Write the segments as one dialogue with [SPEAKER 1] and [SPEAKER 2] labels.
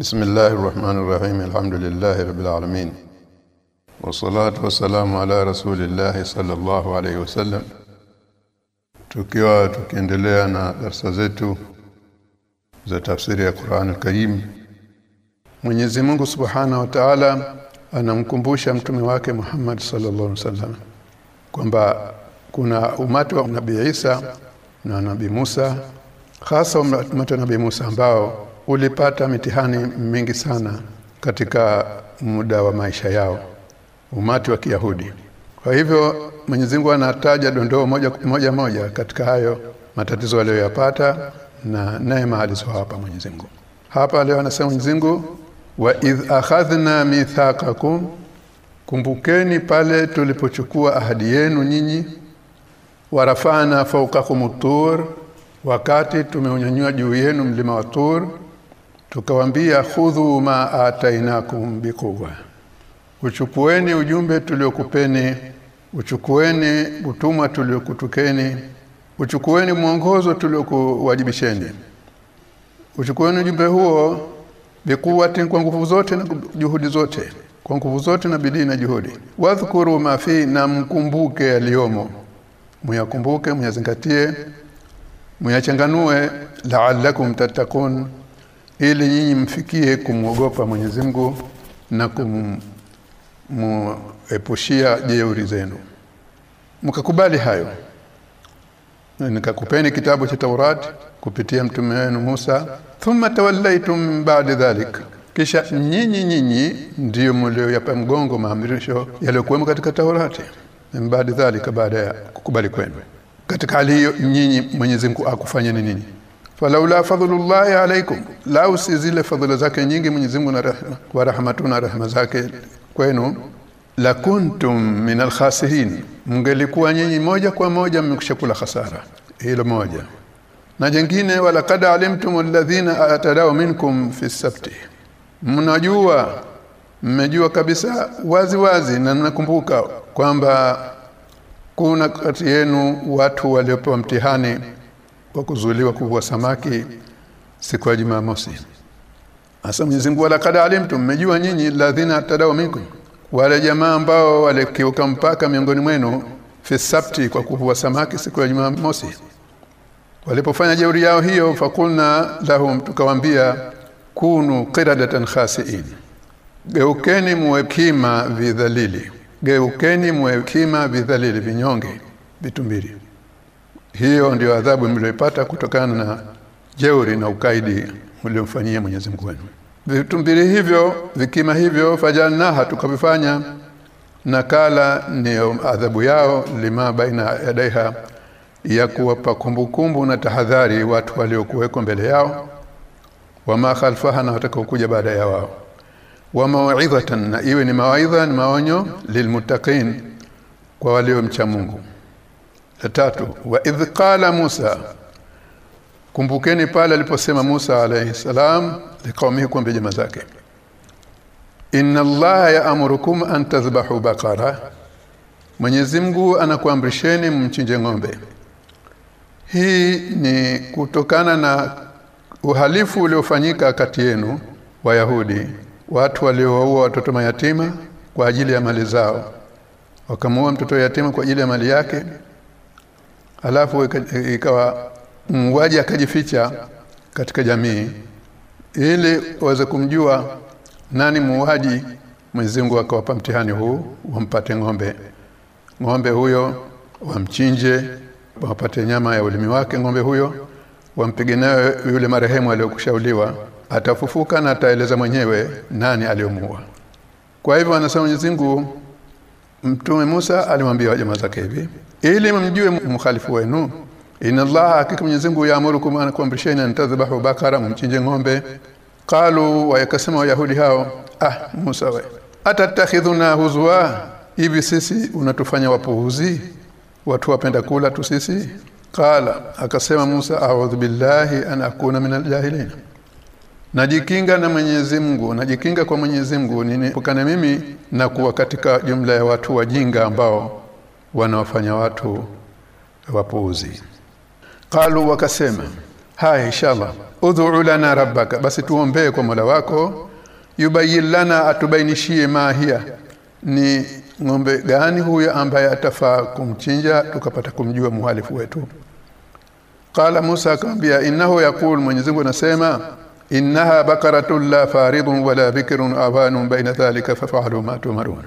[SPEAKER 1] بسم الله الرحمن الرحيم الحمد لله رب العالمين والصلاة والسلام على رسول الله صلى الله عليه وسلم tukiwa tukiendelea na darasa zetu za tafsiri ya Qur'an al-Karim Mwenyezi Mungu Subhanahu wa Ta'ala anamkumbusha mtume wake Muhammad sallallahu alaihi wasallam kwamba kuna umati wa Nabii Isa na Nabii Musa hasa umati wa Nabii Musa ambao ulipata mitihani mingi sana katika muda wa maisha yao umati wa Kiyahudi. Kwa hivyo Mwenyezi Mungu anataja dondoo moja moja moja katika hayo matatizo aliyoyapata na neema alizowapa Mwenyezi Mungu. Hapa leo anasema Mwenyezi Mungu wa idh akhadhna mithaqakum kumbukeni pale tulipochukua ahadi yenu nyinyi warafana fawqakum tur wakati tumeunyanyua juu yenu mlima wa tur tukawambia khudhu ma atainakum biquwa uchukueni ujumbe tuliokupeni uchukueni utumwa tuliokutukeni uchukueni mwongozo tuliokuwajibisheni. Uchukueni ujumbe huo bikuwati kwa nguvu zote na juhudi zote kwa nguvu zote na bidii na juhudi. Wadhkuru ma fi na mkumbuke yaliomo muyakumbuke muyazingatie muyachanganue la'allakum tattaqun ili nyinyi mfikie kumwogopa Mwenyezi Mungu na kumuepushia jeuri zenu. Mkakubali hayo. Nikakupeni kitabu cha Taurat kupitia mtume wenu Musa thumma tawallaitum ba'da dhalik. Kisha nyinyi nyinyi ndiyo mlioyapa mgongo maamrisho yaliyokuwemo katika Taurati baada dhalika baada ya kukubali kwenu. Katika hali hiyo nyinyi Mwenyezi Mungu akufanya nini falaula fadlullahi alaikum lau si zile fadhila zake nyingi Mwenyezi Mungu na rahma wa rahmatuna rahma zake. Kwenu la kuntum min alkhasirin mngelikuwa nyinyi moja kwa moja mmekushakula hasara hilo moja. Na jingine wala kad alimtum alladhina atadaw minkum fi sabti. Mnajua mmejua kabisa wazi wazi na mnakumbuka kwamba kuna kati yenu watu waliopewa mtihani wa kuzuiliwa kuvua samaki siku ya Jumamosi. Hasa Mwenyezi Mungu wala kad alimtum mmejua nyinyi ladhina atadaw minkum wale jamaa ambao walikiuka mpaka miongoni mwenu fi sabti kwa kuvua samaki siku ya Jumamosi. Walipofanya jeuri yao hiyo fakulna lahum tukawambia kunu qiradatan khasiin geukeni muwekima vidhalili geukeni muwekima vidhalili vinyonge vitumbiri hiyo ndio adhabu mlioipata kutokana na jeuri na ukaidi mliomfanyia Mwenyezi Mungu wenu. Vitumbili hivyo vikima hivyo fajalnaha tukavifanya. Nakala ni adhabu yao lima baina yadaiha ya kuwapa kumbukumbu na tahadhari watu waliokuweko mbele yao. Wama khalfaha na watakaokuja baada ya wao. Wa na iwe ni mawaidha ni maonyo lilmuttaqin kwa waliomcha Mungu la tatu wa idh qala Musa. Kumbukeni pale aliposema Musa alayhi salam liqaumihi kwa jamaa zake. Inna Allah ya'murukum an tadhbahu baqara. Mwenyezi Mungu anakuamrisheni mchinje ng'ombe. Hii ni kutokana na uhalifu uliofanyika kati yenu Wayahudi watu waliowaua watoto mayatima kwa ajili ya mali zao. Wakamuua mtoto yatima kwa ajili ya mali yake alafu ikawa muuaji akajificha katika jamii. Ili waweze kumjua nani muuaji Mwenyezi Mungu akawapa mtihani huu wampate ng'ombe. Ng'ombe huyo wamchinje wapate nyama ya ulimi wake ng'ombe huyo wampige nayo yule marehemu aliyokushauliwa. Atafufuka na ataeleza mwenyewe nani aliyomuua. Kwa hivyo anasema Mwenyezi Mungu Mtume Musa alimwambia jamaa zake hivi ili mjue mkhalifu wenu inna allaha hakika Mwenyezi Mungu yaamurukum an kuamrisheni an bakara mchinje ng'ombe. Qalu wa yakasema wayahudi hao ah Musa we atatakhidhuna huzwa? Hivi sisi unatufanya wapuuzi? Watu wapenda kula tu sisi? Qala akasema Musa a'udhu billahi an akuna min aljahilin. Najikinga na Mwenyezi Mungu najikinga kwa Mwenyezi Mungu ninepukane mimi na kuwa katika jumla ya watu wajinga ambao wanawafanya watu wapuuzi. Qalu wakasema haya inshallah ud'u lana rabbaka. Basi tuombee kwa Mola wako yubayyin lana atubainishie mahia ni ng'ombe gani huyo ambaye atafaa kumchinja tukapata kumjua muhalifu wetu? Qala Musa akamwambia innahu yaqul Mwenyezi Mungu anasema innaha baqaratun la faridun wala bikrun awanun baina dhalika fafa'alu ma tumarun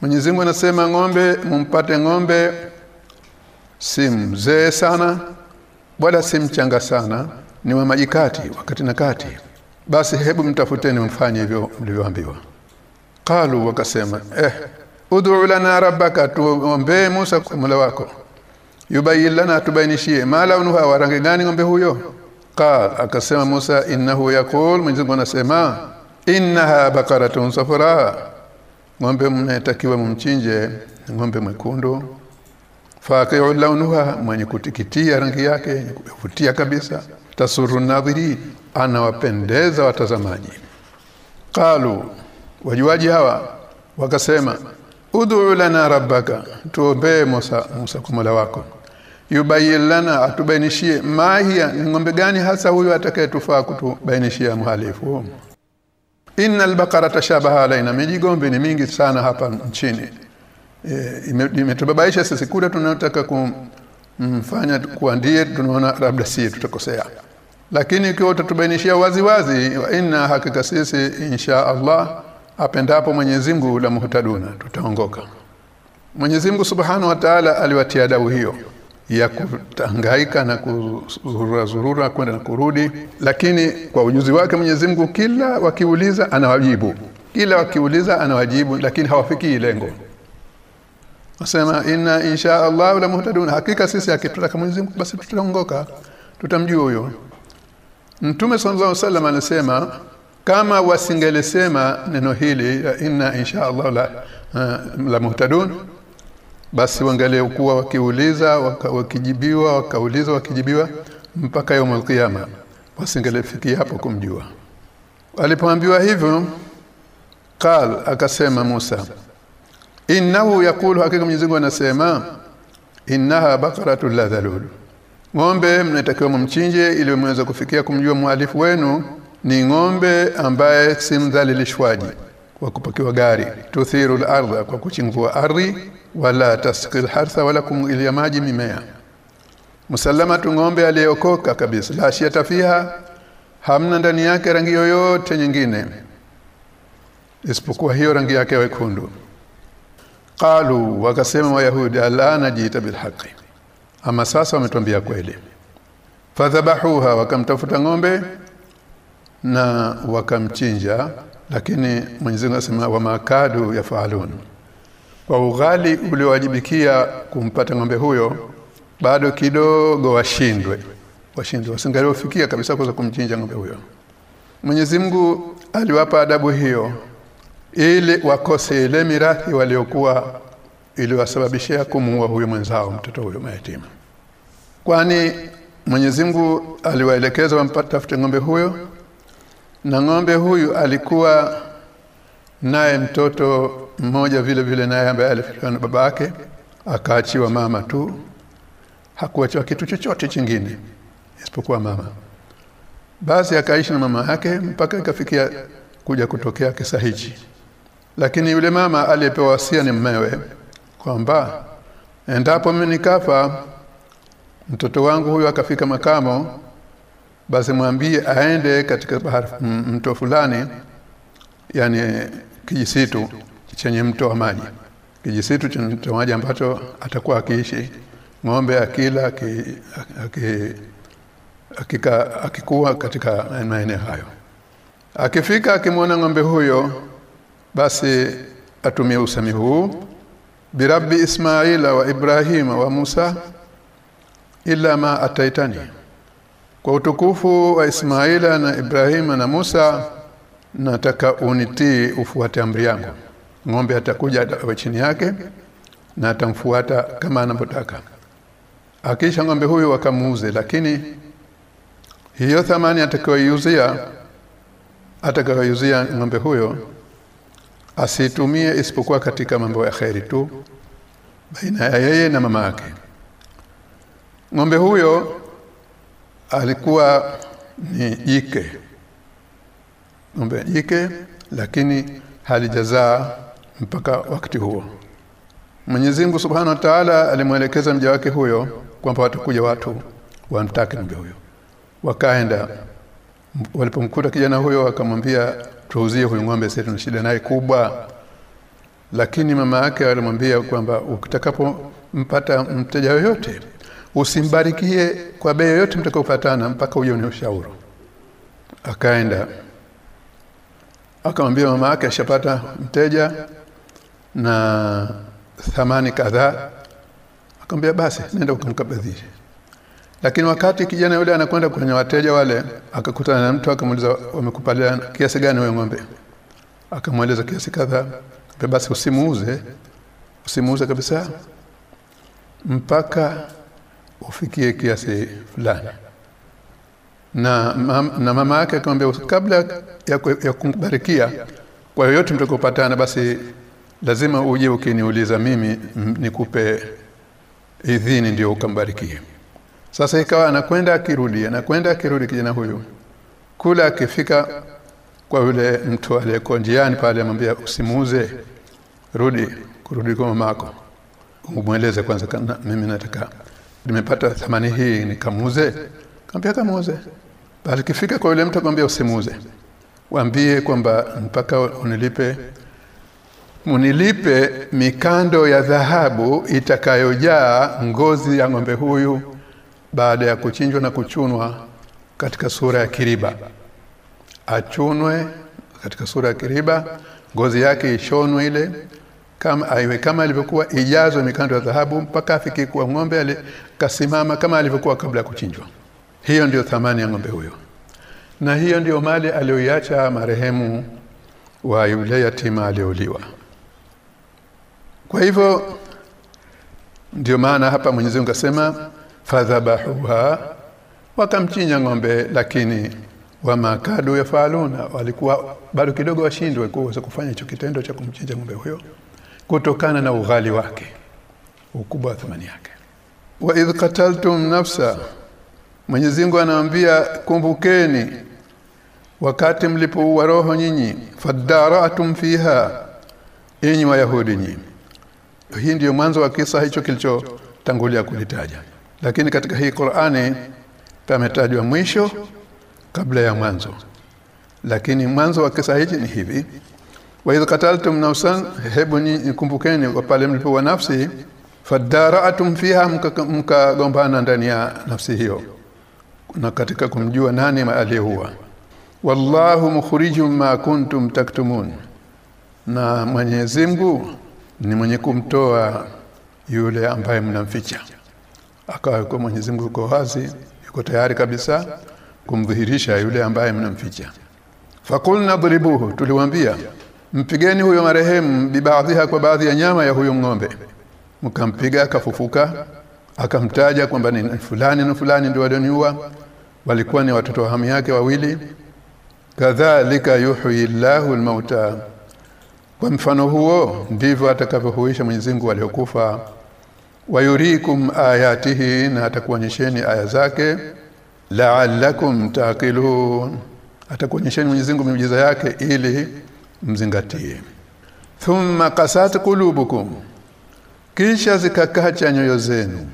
[SPEAKER 1] Mwenyezi Mungu anasema ng'ombe mumpate ng'ombe si mzee sana wala si mchanga sana ni wa majikati wakati na kati. Basi hebu mtafuteni mfanye hivyo mlivyoambiwa. Qalu wakasema eh ud'u lana rabbaka tuombe Musa kwa wako. Yubayyin lana tubainishie. Mala unuha wa rangi gani ng'ombe huyo? Qala akasema Musa innahu yaqul. Mwenyezi Mungu anasema innaha baqaratun safra ng'ombe mnayetakiwa mumchinje ng'ombe mwekundu. Faqi'u launuha mwenye kutikitia rangi yake kuvutia kabisa. Tasuru nadhiri anawapendeza watazamaji. Qalu wajuaji hawa wakasema ud'u lana rabbaka tuombe Musa Musa kwa Mola wako. Yubayyin lana atubainishie. Mahia ng'ombe gani hasa huyu atakayetufaa kutubainishia mhalifu innal baqara tashabaha alaina mijigombe ni mingi sana hapa nchini. E, imetubabaisha sisi. Kule tunataka kumfanya kuandie tunaona labda si tutakosea. Lakini ikiwa utatubainishia wazi wazi wa inna hakika sisi insha Allah apendapo Mwenyezi Mungu la muhtaduna tutaongoka. Mwenyezi Mungu Subhanahu wa Ta'ala aliwatia adabu hiyo ya kutangaika na kuzurura zurura kwenda na kurudi. Lakini kwa ujuzi wake Mwenyezi Mungu kila wakiuliza anawajibu. Kila wakiuliza anawajibu lakini hawafiki lengo. Nasema inna insha Allah la muhtadun. Hakika sisi akitutaka Mwenyezi Mungu basi tutaongoka. Tutamjua huyo. Mtume sallallahu alaihi wasallam anasema kama wasingelesema neno hili inna insha Allah la, uh, la muhtadun basi wangelekuwa wakiuliza wakijibiwa wakauliza wakijibiwa mpaka yaumul qiyama wasingelefikia hapo kumjua. Alipoambiwa hivyo qal akasema Musa innahu yakulu hakika Mwenyezi Mungu anasema innaha baqaratul la dhalul ng'ombe mnatakiwa mumchinje ili mweze kufikia kumjua mwalifu wenu. Ni ng'ombe ambaye si mdhalilishwaji kwa kupakiwa gari. Tuthiru al-ardha kwa kuchingua ardhi wala tasqil hartha wala kumuilia maji mimea. Musallamatu ng'ombe aliyeokoka kabisa. La shiata fiha hamna ndani yake rangi yoyote nyingine isipokuwa hiyo rangi yake wekundu. Qalu wakasema wayahudi alana jita bilhaqi ama sasa wametuambia kweli. Fadhabahuha wakamtafuta ng'ombe na wakamchinja lakini Mwenyezi Mungu asema wa makadu yafalun. Kwa ughali uliowajibikia kumpata ng'ombe huyo bado kidogo washindwe. Washindwe wasingaliofikia kabisa kuweza kumchinja ng'ombe huyo. Mwenyezi Mungu aliwapa adabu hiyo ili wakose ile mirathi waliokuwa iliwasababishia kumuua huyo mwenzao mtoto huyo mayatima. Kwani Mwenyezi Mungu aliwaelekeza wampatafute ng'ombe huyo na ng'ombe huyu alikuwa naye mtoto mmoja vile vile naye ambaye alifiwa na babake akaachiwa mama tu. Hakuachiwa kitu chochote chingine isipokuwa mama. Basi akaishi na mama yake mpaka ikafikia kuja kutokea kisa hichi. Lakini yule mama aliyepewa wasia ni mmewe kwamba endapo mimi nikafa mtoto wangu huyu akafika makamo basi mwambie aende katika bahari mto fulani yani kijisitu chenye mto wa maji. Kijisitu chenye mto wa maji ambacho atakuwa akiishi. Ng'ombe akila aki, akika, akikuwa katika maeneo hayo. Akifika akimwona ng'ombe huyo basi atumie usemi huu birabbi ismaila wa ibrahima wa musa ila ma ataitani kwa utukufu wa Ismaila na Ibrahima na Musa nataka unitii ufuate amri yangu. Ng'ombe atakuja awe chini yake na atamfuata kama anavyotaka. Akisha ng'ombe huyu wakamuuze lakini hiyo thamani atakayoiuzia atakayoiuzia ng'ombe huyo asitumie isipokuwa katika mambo ya kheri tu baina ya yeye na mama yake. Ng'ombe huyo alikuwa ni jike. Ng'ombe jike lakini halijazaa mpaka wakati huo. Mwenyezi Mungu Subhanahu wa Ta'ala alimwelekeza mja wake huyo kwamba watakuja watu wamtake ng'ombe huyo. Wakaenda. Walipomkuta kijana huyo akamwambia tuuzie huyu ng'ombe sasa tuna shida naye kubwa. Lakini mama yake alimwambia kwamba ukitakapompata mteja yoyote usimbarikie kwa bei yoyote mtakayopatana mpaka uje ushauri. Akaenda. Akamwambia mama yake ashapata mteja na thamani kadhaa. Akamwambia basi nenda ukamkabidhi lakini wakati kijana yule anakwenda kwenye wateja wale akakutana na mtu akamuuliza wamekupalia kiasi gani wewe ng'ombe? Akamweleza kiasi kadhaa. Basi usimuuze. Usimuuze kabisa. Mpaka ufikie kiasi fulani. Na, na mama yake akamwambia kabla ya, ya kumbarikia kwa yoyote mtakopatana basi lazima uje ukiniuliza mimi nikupe idhini ndio ukambarikie. Sasa ikawa anakwenda akirudi anakwenda akirudi kijana huyu. Kula akifika kwa yule mtu aliyeko njiani pale amwambia usimuuze rudi kurudi kwa mamako. Umweleze kwanza mimi nataka nimepata thamani hii nikamuze kaambia kamuze basi kifika kwa yule mtu akamwambia usimuze waambie kwamba mpaka unilipe munilipe mikando ya dhahabu itakayojaa ngozi ya ng'ombe huyu baada ya kuchinjwa na kuchunwa katika sura ya kiriba. Achunwe katika sura ya kiriba ngozi yake ishonwe ile kama aiwe kama alivyokuwa ijazwe mikando ya dhahabu mpaka afike kwa ng'ombe alikasimama kama alivyokuwa kabla ya kuchinjwa. Hiyo ndiyo thamani ya ng'ombe huyo. Na hiyo ndiyo mali aliyoiacha marehemu wa yule yatima aliyouliwa kwa hivyo ndio maana hapa Mwenyezi Mungu asema fadhabahuha wakamchinja ng'ombe lakini wamakadu yafaluna walikuwa bado kidogo washindwe kuweza kufanya hicho kitendo cha kumchinja ng'ombe huyo kutokana na ughali wake ukubwa wa thamani yake. Wa idh qataltum nafsa Mwenyezi Mungu anawaambia kumbukeni wakati mlipouwa roho nyinyi fadaratum fiha enyi wayahudi nyinyi. Hii ndiyo mwanzo wa kisa hicho kilichotangulia kulitaja. Lakini katika hii Qur'ani pametajwa mwisho kabla ya mwanzo. Lakini mwanzo wa kisa hichi ni hivi wa idh qataltum nafsan hebu kumbukeni kwa pale mlipoua nafsi fadara'atum fiha mkagombana ndani ya nafsi hiyo. Na katika kumjua nani aliyeua wallahu mukhrijum ma kuntum taktumun. Na Mwenyezi Mungu ni mwenye kumtoa yule ambaye mnamficha. Akawa kwa Mwenyezi Mungu yuko wazi yuko tayari kabisa kumdhihirisha yule ambaye mnamficha. Fakulna dribuhu tuliwaambia mpigeni huyo marehemu bibaadhiha kwa baadhi ya nyama ya huyo ng'ombe. Mkampiga akafufuka akamtaja kwamba ni fulani na fulani ndio walioniua. Walikuwa ni watoto wa hamu yake wawili. Kadhalika yuhyi Allahu almauta. Kwa mfano huo ndivyo atakavyohuisha Mwenyezi Mungu waliokufa wayurikum ayatihi na atakuonyesheni aya zake. La'allakum taqilun. Atakuonyesheni Mwenyezi Mungu miujiza yake ili mzingatie. Thumma qasat qulubukum. Kisha zikakacha nyoyo zenu.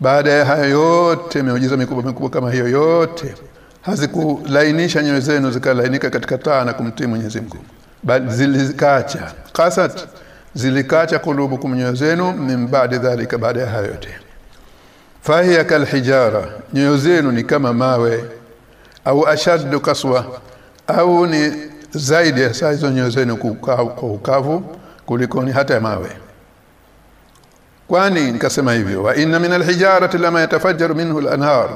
[SPEAKER 1] Baada ya hayo yote miujiza mikubwa mikubwa kama hiyo yote hazikulainisha nyoyo zenu zikalainika katika taa na kumtii Mwenyezi Mungu. Bali zilikacha. Qasat zilikacha kulubukum nyoyo zenu min baada dhalika baada ya hayo yote. Fahiya kalhijara nyoyo zenu ni kama mawe au ashaddu kaswa au ni zaidi ya saa hizo nyoyo zenu kwa ukavu kuliko ni hata mawe. Kwani nikasema hivyo wa inna min alhijarati lama yatafajjaru minhu al-anhar.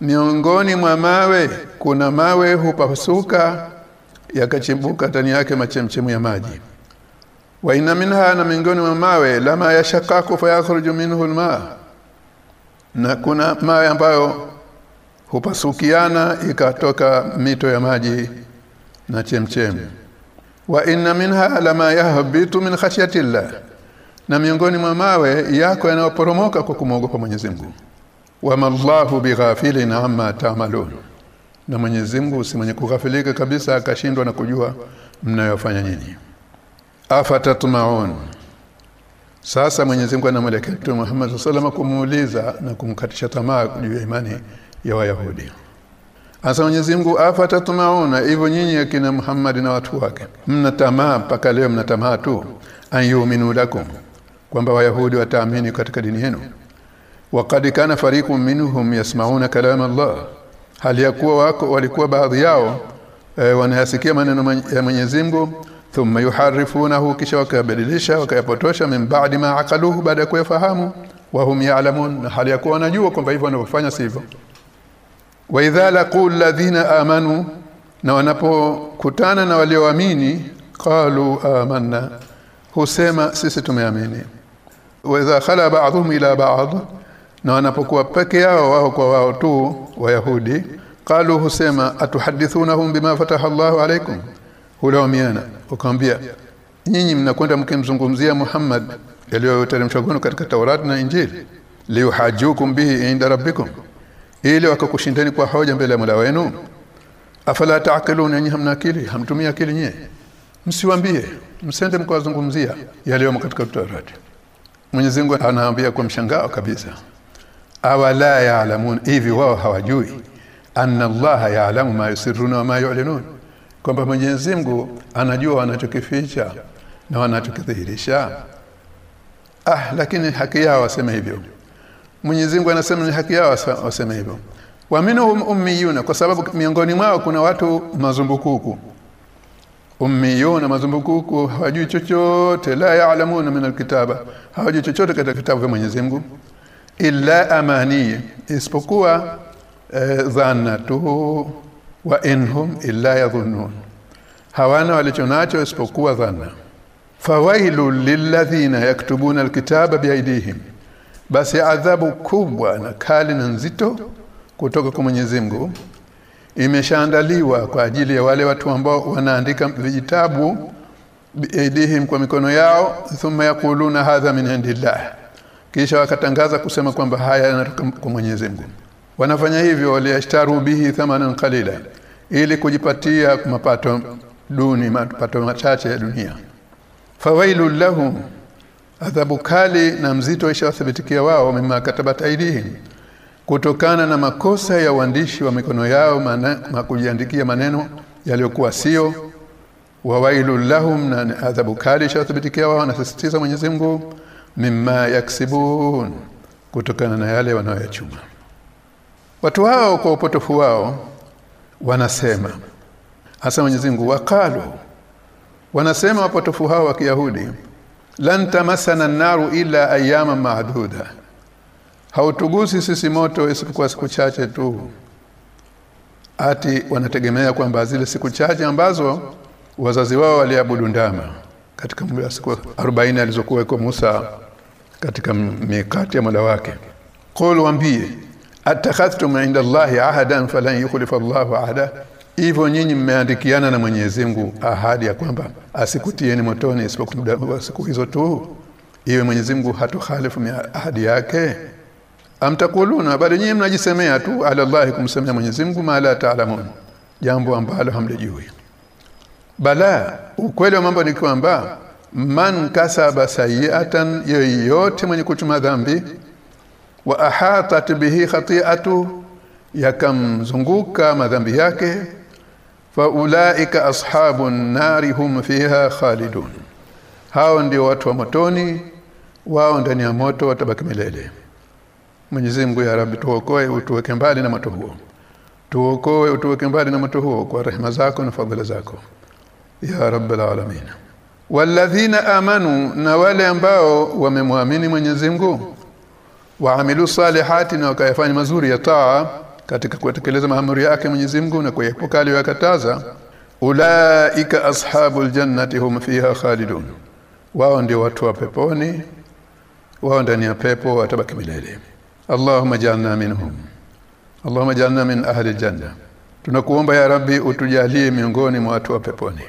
[SPEAKER 1] Miongoni mwa mawe kuna mawe hupasuka yakachimbuka ndani yake machemchemu ya maji. Wa inna minha na miongoni mwa mawe lama yashakaku fayakhruju minhu alma. Na kuna mawe ambayo hupasukiana ikatoka mito ya maji na chemchem. Wa inna minha lama yahbitu min khashyati llah na miongoni mwa mawe yako yanayoporomoka kwa kumwogopa Mwenyezi Mungu. Wama Allahu bighafilin amma ta'malun. Na Mwenyezi Mungu si mwenye kughafilika kabisa akashindwa na kujua mnayofanya nyinyi. Afatatmaun. Sasa Mwenyezi Mungu anamwelekea Mtume Muhammad sallallahu alaihi wasallam kumuuliza na kumkatisha tamaa juu ya imani ya Wayahudi Asa Mwenyezi Mungu afatatmauna hivyo nyinyi akina Muhammad na watu wake mna tamaa mpaka leo mna tamaa tu ayuminu lakum kwamba Wayahudi wataamini katika dini yenu. Waqad kana fariqun minhum yasmauna kalam Allah hali ya kuwa wako walikuwa baadhi yao e, wanayasikia maneno ya Mwenyezi Mungu thumma yuharifunahu kisha wakabadilisha wakayapotosha min ba'di ma aqaluhu baada ya kuyafahamu wa hum ya'lamun hali ya kuwa wanajua kwamba hivyo wanavyofanya sivyo wa idha laqul ladhina amanu na wanapokutana na walioamini qalu amanna husema sisi tumeamini. Wa idha khala ba'dhum ila ba'd na wanapokuwa peke yao wao kwa wao tu wayahudi qalu husema atuhadithunahum bima fataha Allahu alaykum? Hulawmiana ukamwambia nyinyi mnakwenda mkimzungumzia Muhammad yaliyoteremshwa kwenu katika Taurat na Injili liuhajukum bihi inda rabbikum ili wakakushindeni kwa hoja mbele ya Mola wenu afala taaqilun nyinyi hamna akili hamtumia akili nyie. Msiwambie msende mkawazungumzia yaliyomo katika Torati Mwenyezi Mungu anaambia kwa mshangao kabisa awala yaalamun hivi wao hawajui anna Allah yaalamu ma yusirruna wa ma yu'linun kwamba Mwenyezi Mungu anajua wanachokificha na wanachokidhihirisha. Ah lakini haki yao waseme hivyo Mwenyezi Mungu anasema ni haki yao waseme hivyo. Wa minhum ummiyuna kwa sababu miongoni mwao kuna watu mazumbukuku. Ummiyuna mazumbukuku hawajui chochote la ya'lamuna min alkitaba hawajui chochote katika kitabu cha Mwenyezi Mungu illa amani isipokuwa eh, tu wa inhum illa yadhunnun. Hawana walichonacho isipokuwa dhanna. Fawailu lilladhina yaktubuna alkitaba biaidihim basi adhabu kubwa na kali na nzito kutoka kwa Mwenyezi Mungu imeshaandaliwa kwa ajili ya wale watu ambao wanaandika vijitabu biaidihim kwa mikono yao thumma yakuluna hadha min indillah. Kisha wakatangaza kusema kwamba haya yanatoka kwa Mwenyezi Mungu. Wanafanya hivyo waliyashtaru bihi thamanan qalila ili kujipatia mapato duni mapato machache ya dunia. Fawailu lahum adhabu kali na mzito ishawathibitikia wao mima katabat aidihim. Kutokana na makosa ya uandishi wa mikono yao makujiandikia maneno yaliyokuwa sio wawailu lahum na adhabu kali ishawathibitikia wao anasisitiza Mwenyezi Mungu yaksibun kutokana na yale wanayoyachuma. Watu hao kwa upotofu wao wanasema hasa Mwenyezi Mungu wakalu. Wanasema wapotofu hao wa Kiyahudi lan tamassana an-naru illa ayama ma'duda. Hautugusi sisi moto isipokuwa siku chache tu. Ati wanategemea kwamba zile siku chache ambazo wazazi wao waliabudu ndama katika muda wa siku 40 alizokuwa kwa Musa katika mikati ya Mola wake. Qul wambie atakhadhtum inda Allahi ahadan falan yukhlifa Allahu ahada hivyo nyinyi mmeandikiana na Mwenyezi Mungu ahadi ya kwamba asikutieni motoni isipokuwa siku hizo tu. Iwe Mwenyezi Mungu hatokhalifu ahadi yake. Amtakuluna bali nyinyi mnajisemea tu ala Allah kumsemea Mwenyezi Mungu ma la taalamun jambo ambalo hamlijui. Bala ukweli wa mambo ni kwamba man kasaba sayiatan yoyote mwenye kuchuma dhambi wa ahatat bihi khati'atu yakamzunguka madhambi yake fa ulaika ashabun nari hum fiha khalidun. Hao ndio watu wa motoni wao ndani ya moto watabaki milele. Mwenyezi Mungu ya Rabbi tuokoe utuweke mbali na moto huo. Tuokoe utuweke mbali na moto huo kwa rehema zako na fadhila zako. Ya rabbal alamin. Walladhina amanu na wale ambao wamemwamini Mwenyezi Mungu. Waamilu salihati na wakayafanya mazuri ya taa katika kutekeleza maamuri yake Mwenyezi Mungu na kuepuka aliyokataza ulaika ashabul jannati hum fiha khalidun. Wao ndio watu wa peponi wao ndani ya pepo watabaki milele. Allahumma ja'alna minhum Allahumma ja'alna min ahli janna tunakuomba ya rabbi utujalie miongoni mwa watu wa peponi.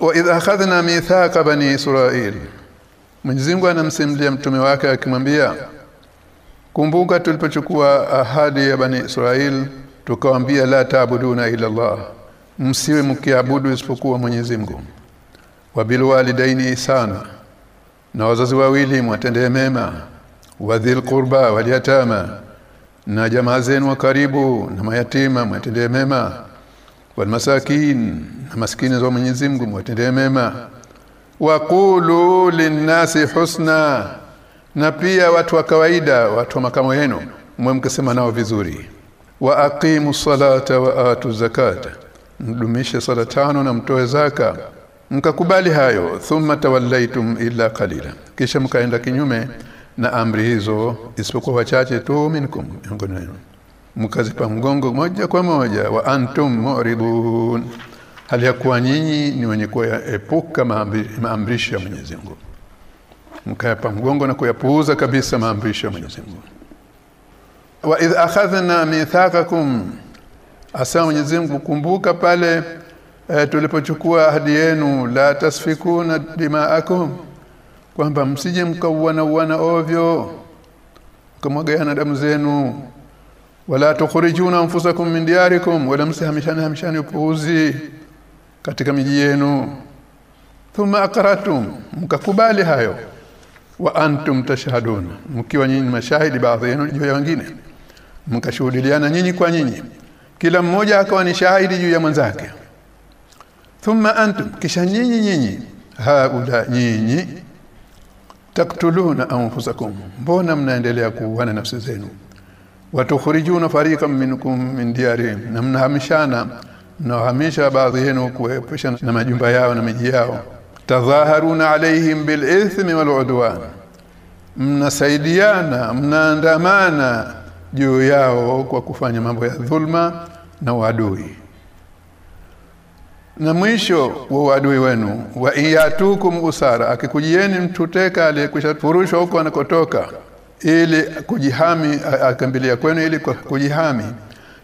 [SPEAKER 1] Wa idha akhadhna mithaqa bani israil. Mwenyezi Mungu anamsimulia mtume wake akimwambia kumbuka tulipochukua ahadi ya bani Israel tukawaambia la tabuduna ila Allah msiwe mkiabudu isipokuwa Mwenyezi Mungu. Wabilwalidaini ihsana na wazazi wawili mwatendee mema wadhil qurba walyatama na jamaa zenu wa karibu na mayatima mwatendee mema wal masakin na maskini za Mwenyezi Mungu mwatendee mema. Waqulu linnasi husna na pia watu wa kawaida watu wa makamo yenu mwe mkisema nao vizuri. Wa aqimu salata wa atu zakata. Mdumishe sala tano na mtoe zaka. Mkakubali hayo thumma tawallaitum illa qalila. Kisha mkaenda kinyume na amri hizo isipokuwa wachache tu minkum miongoni mkazipa mgongo moja kwa moja wa antum mu'ridun. Hali ya kuwa nyinyi ni wenye kuepuka maamrisho ya Mwenyezi Mungu mkayapa mgongo na kuyapuuza kabisa maamrisho ya Mwenyezi Mungu. Wa idh akhadhna mithaqakum asa Mwenyezi Mungu kumbuka pale e, tulipochukua ahadi yenu la tasfikuna dimaakum kwamba msije mkauana uana ovyo mkamwagana damu zenu wala tukhrijuna anfusakum min diyarikum wala msihamishana hamishani upuuzi katika miji yenu. Thumma aqratum mkakubali hayo wa antum tashhadun mkiwa nyinyi mashahidi baadhi yenu juu ya wengine mkashuhudiliana nyinyi kwa nyinyi kila mmoja akawa ni shahidi juu ya mwenzake. Thumma antum kisha nyinyi nyinyi haula nyinyi taktuluna anfusakum mbona mnaendelea kuuana nafsi zenu? Watukhrijuna fariqan minkum min diyarihim na mnahamishana mnahamisha baadhi yenu kuepusha na majumba yao na miji yao tadhaharuna alaihim bilithmi ithmi wal udwan. Mnasaidiana mnaandamana juu yao kwa kufanya mambo ya dhulma na uadui. Na mwisho wa uadui wenu wa iyatukum usara akikujieni mtu teka aliyekwisha furushwa huko anakotoka ili kujihami akambilia kwenu ili kujihami.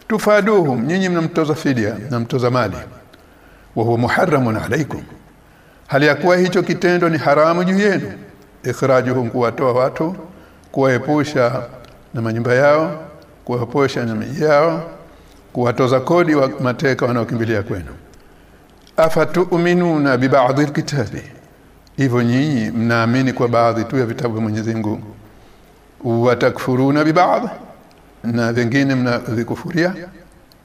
[SPEAKER 1] Tufaduhum nyinyi mnamtoza fidia mnamtoza mali. Wa huwa muharramun alaikum hali ya kuwa hicho kitendo ni haramu juu yenu. Ikhrajuhum kuwatoa watu kuwaepusha na manyumba yao kuwaepusha na miji yao kuwatoza kodi wa mateka wanaokimbilia kwenu. Afatu'minuna bi ba'dhi alkitabi? Hivyo nyinyi mnaamini kwa baadhi tu ya vitabu vya Mwenyezi Mungu. Watakfuruna bi na vingine mnavikufuria?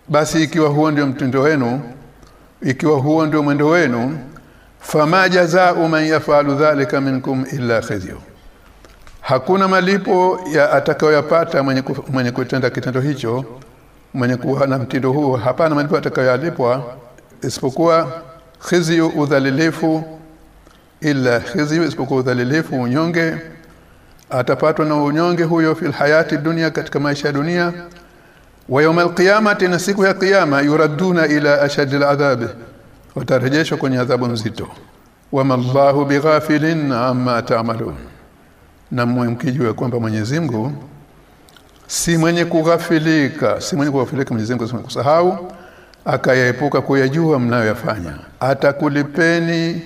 [SPEAKER 1] Basi ikiwa huo ndio mtindo wenu ikiwa huo ndio mwendo wenu fama jazaa'u man yafalu dhalika minkum illa khizyu hakuna malipo ya atakayoyapata mwenye mwenye kutenda kitendo hicho mwenye kuwa na mtindo huo. Hapana malipo atakayoyalipwa isipokuwa khizyu udhalilifu. Illa khizyu isipokuwa udhalilifu unyonge. Atapatwa na unyonge huyo fil hayati dunia katika maisha ya dunia. Wa yawm alqiyamati na siku ya kiyama yuraduna ila ashadil adhab watarejeshwa kwenye adhabu nzito. Wama Allahu bighafilin amma ta'malun. Na mkijue kwamba Mwenyezi Mungu si mwenye kughafilika si mwenye kughafilika Mwenyezi Mungu si kusahau akayaepuka kuyajua mnayoyafanya. Atakulipeni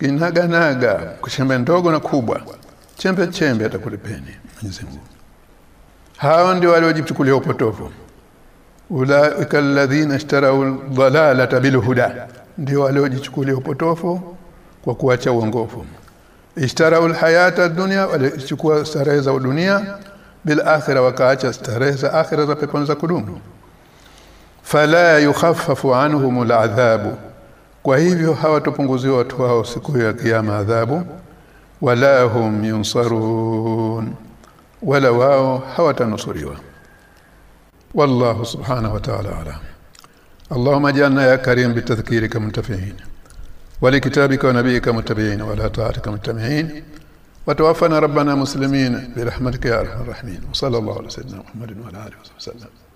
[SPEAKER 1] kinaganaga kushembe ndogo na kubwa. Chembe chembe atakulipeni Mwenyezi Mungu. Hao ndio waliojichukulia upotofu ulaika alladhina ishtarau dhalalata bilhuda ndio aliojichukulia upotofu kwa kuacha uongofu. Ishtarau alhayata dunya walichukua starehe za dunia bil akhirah wakaacha starehe za akhirah za peponi za kudumu. Fala yukhaffafu anhum aladhabu kwa hivyo hawatopunguziwa watu wao siku ya kiyama adhabu wala hum yunsarun wala wao hawatanusuriwa wallahu subhanahu wa ta'ala alam. اللهم اجعلنا يا كريم بتذكيرك منتفعين ولكتابك ونبيك متبعين ولا طاعتك متبعين. وتوفنا ربنا مسلمين برحمتك يا أرحم الراحمين. وصلى الله على سيدنا محمد وعلى آله وصحبه وسلم.